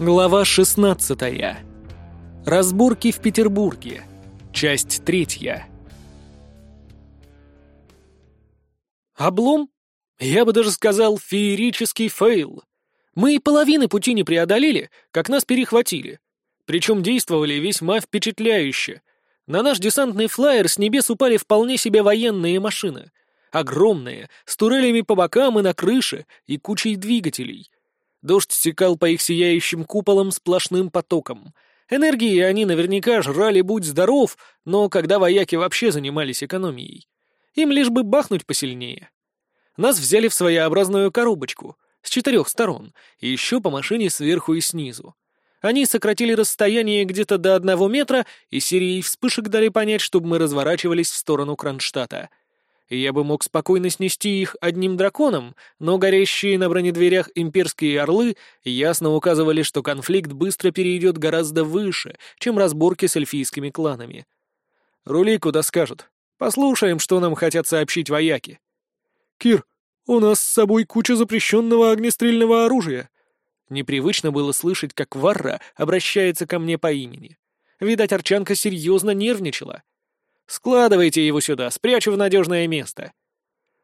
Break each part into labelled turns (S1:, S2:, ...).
S1: Глава 16. Разборки в Петербурге. Часть третья. Облом? Я бы даже сказал, феерический фейл. Мы и половины пути не преодолели, как нас перехватили. Причем действовали весьма впечатляюще. На наш десантный флайер с небес упали вполне себе военные машины. Огромные, с турелями по бокам и на крыше, и кучей двигателей — Дождь стекал по их сияющим куполам сплошным потоком. Энергии они наверняка жрали будь здоров, но когда вояки вообще занимались экономией. Им лишь бы бахнуть посильнее. Нас взяли в своеобразную коробочку с четырех сторон, и еще по машине сверху и снизу. Они сократили расстояние где-то до одного метра и серией вспышек дали понять, чтобы мы разворачивались в сторону Кронштадта — я бы мог спокойно снести их одним драконом, но горящие на бронедверях имперские орлы ясно указывали, что конфликт быстро перейдет гораздо выше, чем разборки с эльфийскими кланами. «Рули куда скажут. Послушаем, что нам хотят сообщить вояки». «Кир, у нас с собой куча запрещенного огнестрельного оружия». Непривычно было слышать, как Варра обращается ко мне по имени. Видать, Арчанка серьезно нервничала. Складывайте его сюда, спрячу в надежное место.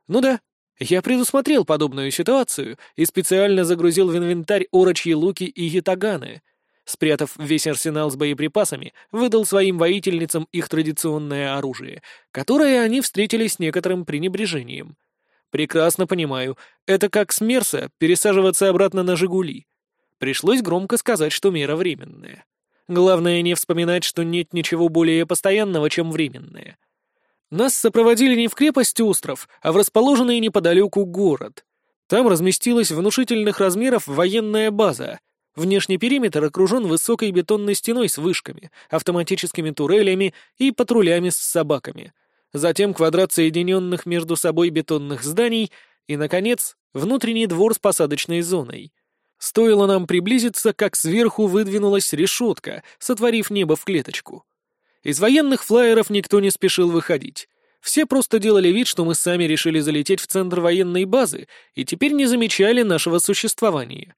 S1: Ну да, я предусмотрел подобную ситуацию и специально загрузил в инвентарь орочьи луки и ятаганы. Спрятав весь арсенал с боеприпасами, выдал своим воительницам их традиционное оружие, которое они встретили с некоторым пренебрежением. Прекрасно понимаю, это как с Мерса пересаживаться обратно на «Жигули». Пришлось громко сказать, что мера временная. Главное не вспоминать, что нет ничего более постоянного, чем временное. Нас сопроводили не в крепость остров, а в расположенный неподалеку город. Там разместилась внушительных размеров военная база. Внешний периметр окружен высокой бетонной стеной с вышками, автоматическими турелями и патрулями с собаками. Затем квадрат соединенных между собой бетонных зданий и, наконец, внутренний двор с посадочной зоной — Стоило нам приблизиться, как сверху выдвинулась решетка, сотворив небо в клеточку. Из военных флайеров никто не спешил выходить. Все просто делали вид, что мы сами решили залететь в центр военной базы и теперь не замечали нашего существования.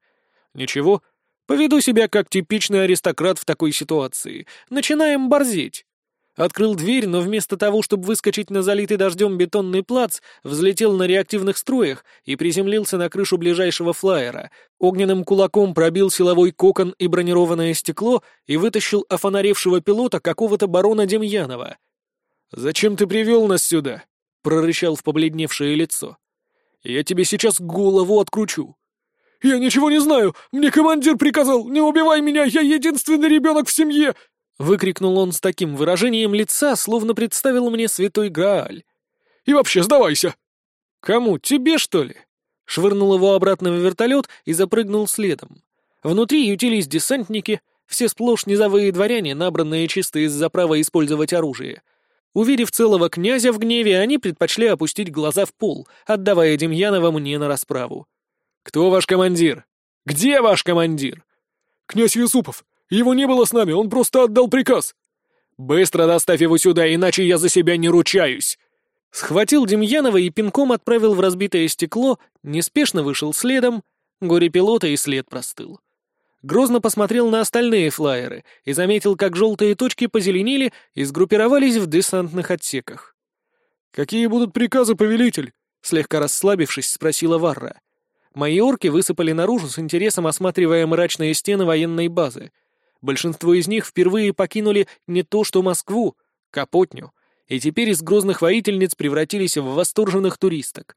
S1: Ничего, поведу себя как типичный аристократ в такой ситуации. Начинаем борзеть. Открыл дверь, но вместо того, чтобы выскочить на залитый дождем бетонный плац, взлетел на реактивных строях и приземлился на крышу ближайшего флайера. Огненным кулаком пробил силовой кокон и бронированное стекло и вытащил офонаревшего пилота какого-то барона Демьянова. «Зачем ты привел нас сюда?» — прорычал в побледневшее лицо. «Я тебе сейчас голову откручу». «Я ничего не знаю! Мне командир приказал! Не убивай меня! Я единственный ребенок в семье!» Выкрикнул он с таким выражением лица, словно представил мне святой Грааль. «И вообще, сдавайся!» «Кому? Тебе, что ли?» Швырнул его обратно в вертолет и запрыгнул следом. Внутри ютились десантники, все сплошь низовые дворяне, набранные чисто из-за права использовать оружие. Увидев целого князя в гневе, они предпочли опустить глаза в пол, отдавая Демьянова мне на расправу. «Кто ваш командир? Где ваш командир?» «Князь Юсупов, его не было с нами, он просто отдал приказ!» «Быстро доставь его сюда, иначе я за себя не ручаюсь!» Схватил Демьянова и пинком отправил в разбитое стекло, неспешно вышел следом, горе пилота и след простыл. Грозно посмотрел на остальные флайеры и заметил, как желтые точки позеленели и сгруппировались в десантных отсеках. «Какие будут приказы, повелитель?» — слегка расслабившись, спросила Варра. Мои орки высыпали наружу с интересом, осматривая мрачные стены военной базы — Большинство из них впервые покинули не то что Москву, Капотню, и теперь из грозных воительниц превратились в восторженных туристок.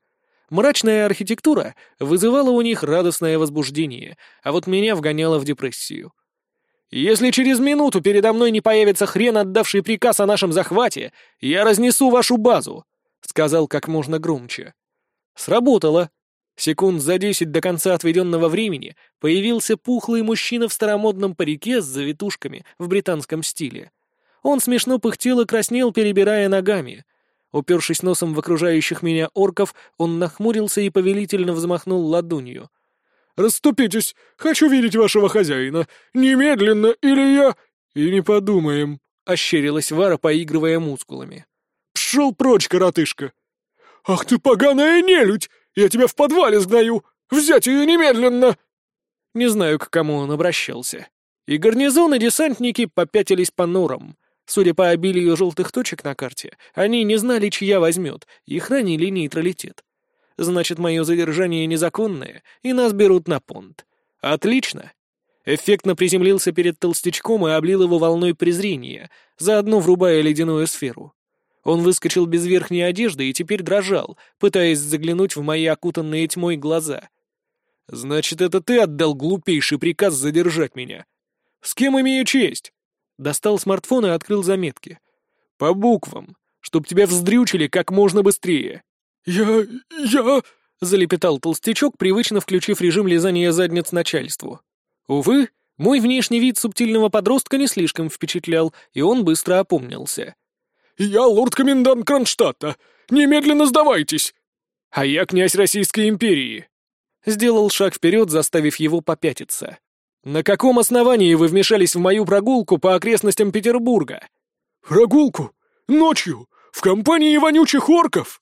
S1: Мрачная архитектура вызывала у них радостное возбуждение, а вот меня вгоняла в депрессию. «Если через минуту передо мной не появится хрен, отдавший приказ о нашем захвате, я разнесу вашу базу», — сказал как можно громче. Сработало. Секунд за десять до конца отведенного времени появился пухлый мужчина в старомодном парике с завитушками в британском стиле. Он смешно пыхтел и краснел, перебирая ногами. Упершись носом в окружающих меня орков, он нахмурился и повелительно взмахнул ладонью. «Расступитесь! Хочу видеть вашего хозяина! Немедленно, или я...» «И не подумаем», — ощерилась Вара, поигрывая мускулами. «Пшел прочь, коротышка!» «Ах ты поганая нелюдь! Я тебя в подвале сгною! Взять ее немедленно!» Не знаю, к кому он обращался. И гарнизон, и десантники попятились по норам. Судя по обилию желтых точек на карте, они не знали, чья возьмет, и хранили нейтралитет. Значит, мое задержание незаконное, и нас берут на понт. Отлично. Эффектно приземлился перед толстячком и облил его волной презрения, заодно врубая ледяную сферу. Он выскочил без верхней одежды и теперь дрожал, пытаясь заглянуть в мои окутанные тьмой глаза. «Значит, это ты отдал глупейший приказ задержать меня?» «С кем имею честь?» Достал смартфон и открыл заметки. «По буквам, чтоб тебя вздрючили как можно быстрее».
S2: «Я... я...»
S1: — залепетал толстячок, привычно включив режим лизания задниц начальству. Увы, мой внешний вид субтильного подростка не слишком впечатлял, и он быстро опомнился.
S2: «Я лорд-комендант Кронштадта! Немедленно сдавайтесь!»
S1: «А я князь Российской империи!» Сделал шаг вперед, заставив его попятиться. «На каком основании вы вмешались в мою прогулку по окрестностям Петербурга?»
S2: «Прогулку? Ночью? В компании вонючих орков?»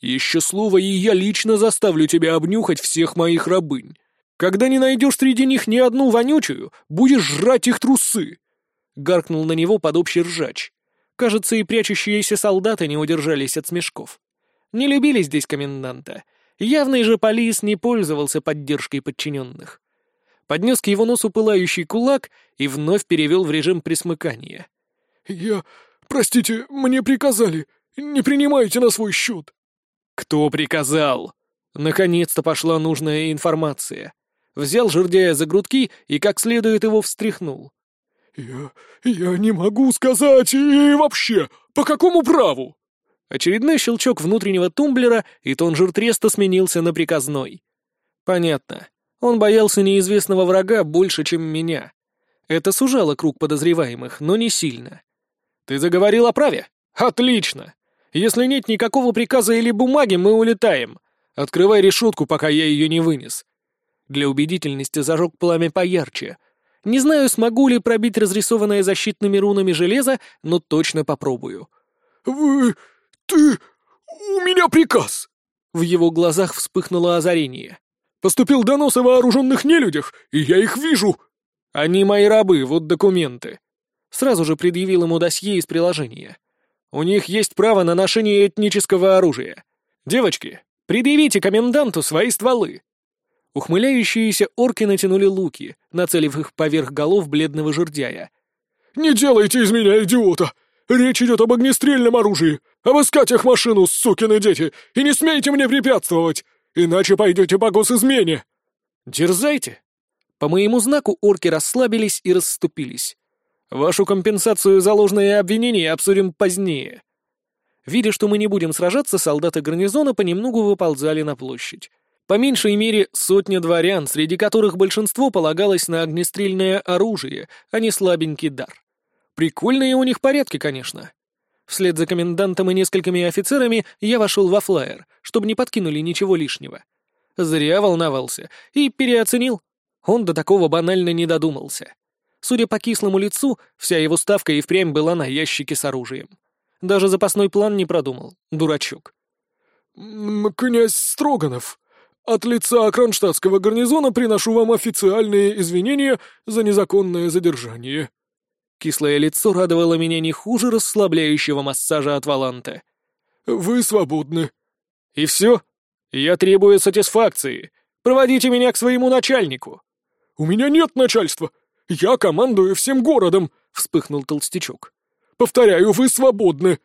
S1: «Еще слово, и я лично заставлю тебя обнюхать всех моих рабынь. Когда не найдешь среди них ни одну вонючую, будешь жрать их трусы!» Гаркнул на него под общий ржач. Кажется, и прячущиеся солдаты не удержались от смешков. Не любили здесь коменданта. Явный же полис не пользовался поддержкой подчиненных поднес к его носу пылающий кулак и вновь перевел в режим присмыкания.
S2: «Я... Простите, мне приказали. Не принимайте на свой счет».
S1: «Кто приказал?» Наконец-то пошла нужная информация. Взял жердяя за грудки и как следует его встряхнул.
S2: «Я... я не могу сказать и вообще, по какому праву?»
S1: Очередной щелчок внутреннего тумблера, и тон жиртреста сменился на приказной. «Понятно. Он боялся неизвестного врага больше, чем меня. Это сужало круг подозреваемых, но не сильно. «Ты заговорил о праве? Отлично! Если нет никакого приказа или бумаги, мы улетаем. Открывай решетку, пока я ее не вынес». Для убедительности зажег пламя поярче. Не знаю, смогу ли пробить разрисованное защитными рунами железо, но точно попробую.
S2: «Вы... ты... у меня приказ!»
S1: В его глазах вспыхнуло озарение.
S2: Поступил донос о вооруженных нелюдях, и я их вижу!»
S1: «Они мои рабы, вот документы». Сразу же предъявил ему досье из приложения. «У них есть право на ношение этнического оружия. Девочки, предъявите коменданту свои стволы». Ухмыляющиеся орки натянули луки, нацелив их поверх голов бледного жердяя.
S2: «Не делайте из меня идиота! Речь идет об огнестрельном оружии! Обыскать их машину, сукины дети, и не смейте мне препятствовать! Иначе пойдете по госизмене!»
S1: «Дерзайте!» По моему знаку орки расслабились и расступились. «Вашу компенсацию за ложные обвинения обсудим позднее». Видя, что мы не будем сражаться, солдаты гарнизона понемногу выползали на площадь. По меньшей мере сотня дворян, среди которых большинство полагалось на огнестрельное оружие, а не слабенький дар. Прикольные у них порядки, конечно. Вслед за комендантом и несколькими офицерами я вошел во флайер, чтобы не подкинули ничего лишнего. Зря волновался и переоценил. Он до такого банально не додумался. Судя по кислому лицу, вся его ставка и впрямь была на ящике с оружием. Даже запасной план не продумал, дурачок.
S2: «Князь Строганов, от лица кронштадтского гарнизона приношу вам официальные извинения за незаконное задержание»,
S1: Кислое лицо радовало меня не хуже расслабляющего массажа от Валанта.
S2: «Вы свободны».
S1: «И все? Я требую сатисфакции. Проводите меня к своему начальнику».
S2: «У меня нет начальства. Я командую всем городом», — вспыхнул толстячок. «Повторяю, вы свободны».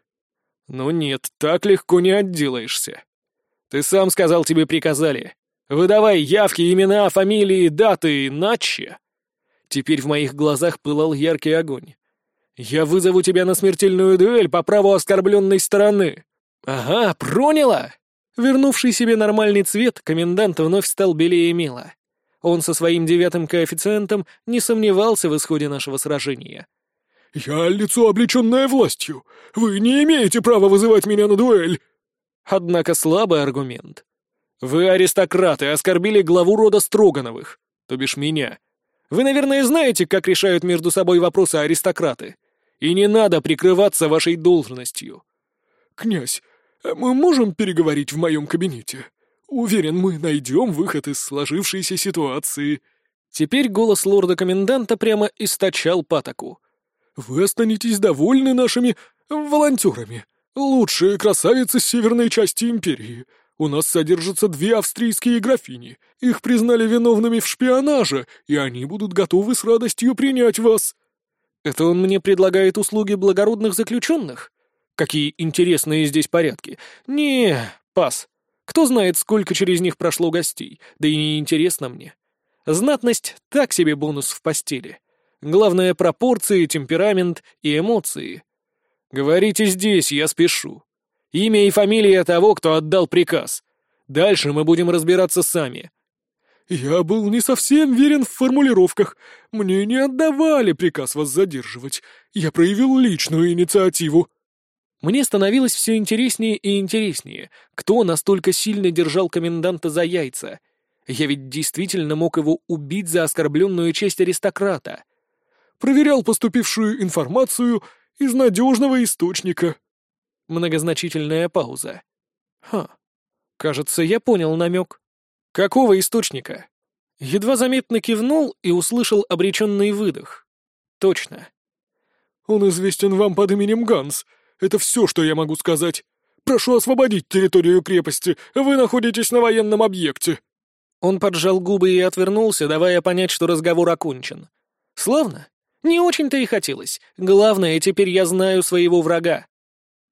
S1: «Ну нет, так легко не отделаешься. Ты сам сказал, тебе приказали. Выдавай явки, имена, фамилии, даты, иначе...» Теперь в моих глазах пылал яркий огонь. «Я вызову тебя на смертельную дуэль по праву оскорбленной стороны!» «Ага, проняла!» Вернувший себе нормальный цвет, комендант вновь стал белее мела. Он со своим девятым коэффициентом не сомневался в исходе нашего сражения.
S2: «Я лицо, облеченное властью. Вы не имеете права вызывать меня на дуэль!»
S1: Однако слабый аргумент. «Вы, аристократы, оскорбили главу рода Строгановых, то бишь меня. Вы, наверное, знаете, как решают между собой вопросы аристократы. И не надо прикрываться вашей должностью».
S2: «Князь, мы можем переговорить в моем кабинете? Уверен, мы найдем выход из сложившейся ситуации».
S1: Теперь голос лорда-коменданта прямо источал патоку.
S2: «Вы останетесь довольны нашими волонтерами. Лучшие красавицы северной части империи. У нас содержатся две австрийские графини. Их признали виновными в шпионаже, и они будут готовы с радостью принять вас».
S1: «Это он мне предлагает услуги благородных заключенных? Какие интересные здесь порядки. Не, пас. Кто знает, сколько через них прошло гостей, да и не интересно мне. Знатность — так себе бонус в постели. Главное — пропорции, темперамент и эмоции. Говорите здесь, я спешу. Имя и фамилия того, кто отдал приказ. Дальше мы будем разбираться сами.
S2: Я был не совсем верен в формулировках. Мне не отдавали приказ вас задерживать. Я проявил личную инициативу.
S1: Мне становилось все интереснее и интереснее, кто настолько сильно держал коменданта за яйца. Я ведь действительно мог его убить за оскорбленную честь аристократа.
S2: Проверял поступившую информацию из надежного источника.
S1: Многозначительная пауза. Ха. Кажется, я понял намек. Какого источника? Едва заметно кивнул и услышал обреченный выдох. Точно.
S2: Он известен вам под именем Ганс. Это все, что я могу сказать. Прошу освободить территорию крепости. Вы находитесь на военном объекте».
S1: Он поджал губы и отвернулся, давая понять, что разговор окончен. «Славно. Не очень-то и хотелось. Главное, теперь я знаю своего врага».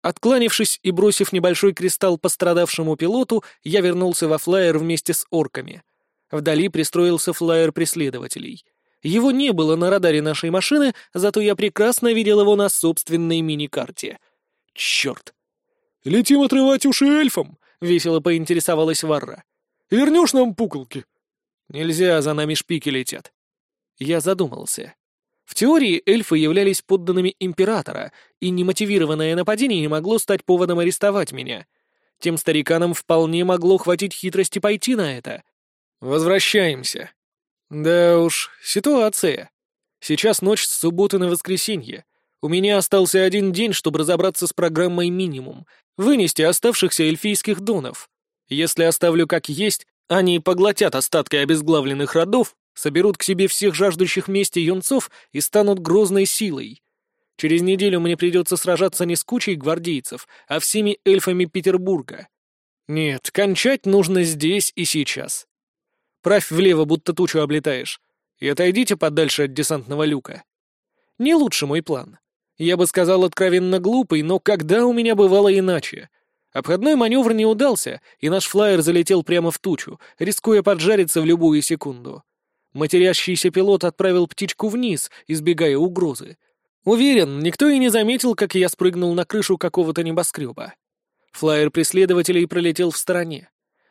S1: Откланившись и бросив небольшой кристалл пострадавшему пилоту, я вернулся во флайер вместе с орками. Вдали пристроился флайер преследователей. Его не было на радаре нашей машины, зато я прекрасно видел его на собственной мини-карте — Черт!
S2: «Летим отрывать уши эльфам!»
S1: — весело поинтересовалась Варра.
S2: «Вернешь нам пуколки?»
S1: «Нельзя, за нами шпики летят». Я задумался. В теории эльфы являлись подданными императора, и немотивированное нападение не могло стать поводом арестовать меня. Тем стариканам вполне могло хватить хитрости пойти на это. Возвращаемся. Да уж, ситуация. Сейчас ночь с субботы на воскресенье. У меня остался один день, чтобы разобраться с программой «Минимум», вынести оставшихся эльфийских донов. Если оставлю как есть, они поглотят остатки обезглавленных родов, соберут к себе всех жаждущих мести юнцов и станут грозной силой. Через неделю мне придется сражаться не с кучей гвардейцев, а всеми эльфами Петербурга. Нет, кончать нужно здесь и сейчас. Правь влево, будто тучу облетаешь, и отойдите подальше от десантного люка. Не лучше мой план. Я бы сказал откровенно глупый, но когда у меня бывало иначе? Обходной маневр не удался, и наш флайер залетел прямо в тучу, рискуя поджариться в любую секунду. Матерящийся пилот отправил птичку вниз, избегая угрозы. Уверен, никто и не заметил, как я спрыгнул на крышу какого-то небоскреба. Флайер преследователей пролетел в стороне.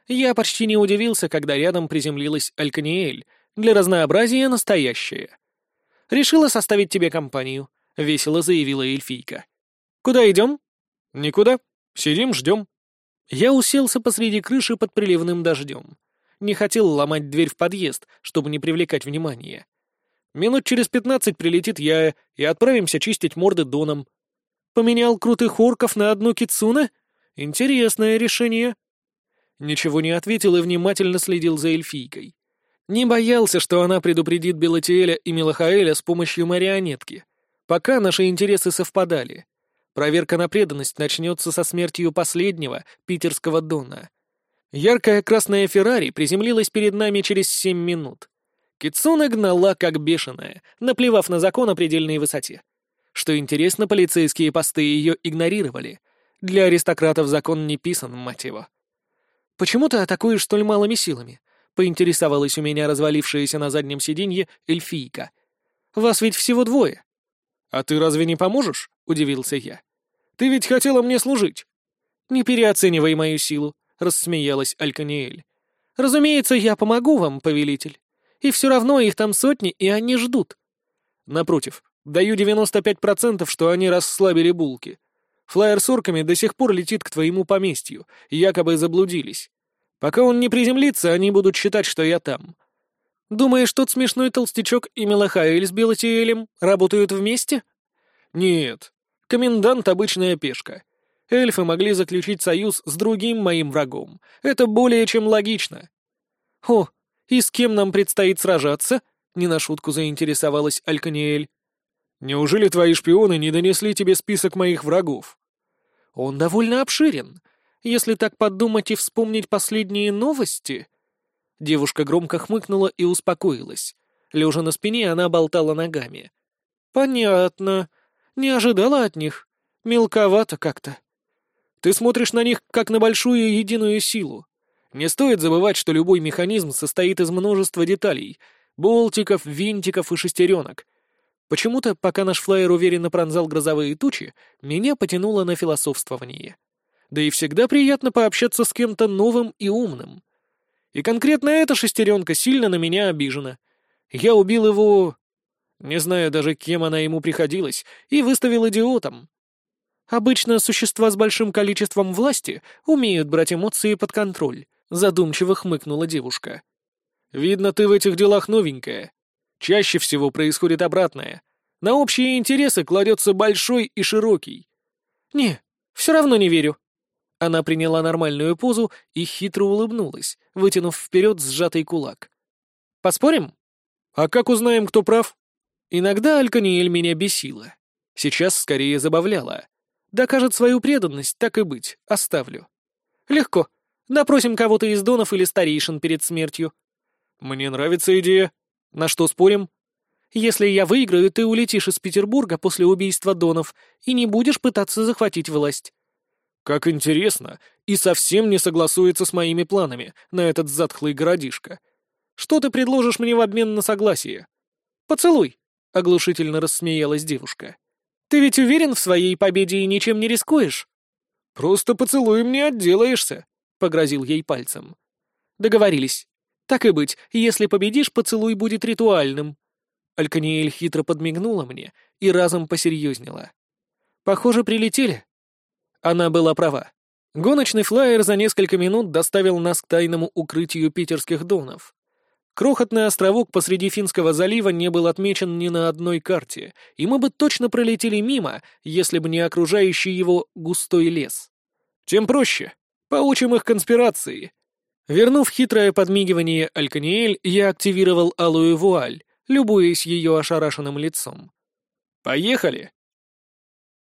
S1: Я почти не удивился, когда рядом приземлилась Альканиэль, для разнообразия настоящая. Решила составить тебе компанию. — весело заявила эльфийка. «Куда идем?» «Никуда. Сидим, ждем». Я уселся посреди крыши под приливным дождем. Не хотел ломать дверь в подъезд, чтобы не привлекать внимания. Минут через пятнадцать прилетит я, и отправимся чистить морды доном. Поменял крутых орков на одну кицуна? Интересное решение. Ничего не ответил и внимательно следил за эльфийкой. Не боялся, что она предупредит Белатиэля и Милахаэля с помощью марионетки. Пока наши интересы совпадали. Проверка на преданность начнется со смертью последнего, питерского Дона. Яркая красная Феррари приземлилась перед нами через семь минут. Китсуна гнала как бешеная, наплевав на закон о предельной высоте. Что интересно, полицейские посты ее игнорировали. Для аристократов закон не писан, мать его. «Почему ты атакуешь столь малыми силами?» — поинтересовалась у меня развалившаяся на заднем сиденье эльфийка. «Вас ведь всего двое». «А ты разве не поможешь?» — удивился я. «Ты ведь хотела мне служить». «Не переоценивай мою силу», — рассмеялась Альканиэль. «Разумеется, я помогу вам, повелитель. И все равно их там сотни, и они ждут». «Напротив, даю 95%, что они расслабили булки. Флайер с орками до сих пор летит к твоему поместью, якобы заблудились. Пока он не приземлится, они будут считать, что я там. Думаешь, тот смешной толстячок и Мелахаэль с Белотиэлем работают вместе? Нет. Комендант — обычная пешка. Эльфы могли заключить союз с другим моим врагом. Это более чем логично. О, и с кем нам предстоит сражаться? — не на шутку заинтересовалась Альканиэль.
S2: «Неужели твои шпионы не донесли тебе список моих врагов?»
S1: «Он довольно обширен. Если так подумать и вспомнить последние новости...» Девушка громко хмыкнула и успокоилась. Лежа на спине, она болтала ногами. «Понятно. Не ожидала от них. Мелковато как-то. Ты смотришь на них как на большую единую силу. Не стоит забывать, что любой механизм состоит из множества деталей — болтиков, винтиков и шестеренок. Почему-то, пока наш флайер уверенно пронзал грозовые тучи, меня потянуло на философствование. Да и всегда приятно пообщаться с кем-то новым и умным. И конкретно эта шестеренка сильно на меня обижена. Я убил его... Не знаю даже, кем она ему приходилась, и выставил идиотом. Обычно существа с большим количеством власти умеют брать эмоции под контроль, задумчиво хмыкнула девушка. Видно, ты в этих делах новенькая. Чаще всего происходит обратное. На общие интересы кладется большой и широкий. Не, все равно не верю. Она приняла нормальную позу и хитро улыбнулась, вытянув вперед сжатый кулак. «Поспорим?» «А как узнаем, кто прав?» Иногда Альканиэль меня бесила. Сейчас скорее забавляла. Докажет свою преданность, так и быть, оставлю. Легко. Допросим кого-то из донов или старейшин перед смертью. Мне нравится идея. На что спорим? Если я выиграю, ты улетишь из Петербурга после убийства донов и не будешь пытаться захватить власть. Как интересно, и совсем не согласуется с моими планами на этот затхлый городишко. Что ты предложишь мне в обмен на согласие? Поцелуй, — оглушительно рассмеялась девушка. Ты ведь уверен в своей победе и ничем не рискуешь? Просто поцелуем не отделаешься, погрозил ей пальцем. Договорились. Так и быть, если победишь, поцелуй будет ритуальным. Альканиэль хитро подмигнула мне и разом посерьезнела. Похоже, прилетели. Она была права. Гоночный флайер за несколько минут доставил нас к тайному укрытию питерских донов. Крохотный островок посреди Финского залива не был отмечен ни на одной карте, и мы бы точно пролетели мимо, если бы не окружающий его густой лес. Тем проще. Поучим их конспирации. Вернув хитрое подмигивание Альканиэль, я активировал алую вуаль, любуясь ее ошарашенным лицом. «Поехали!»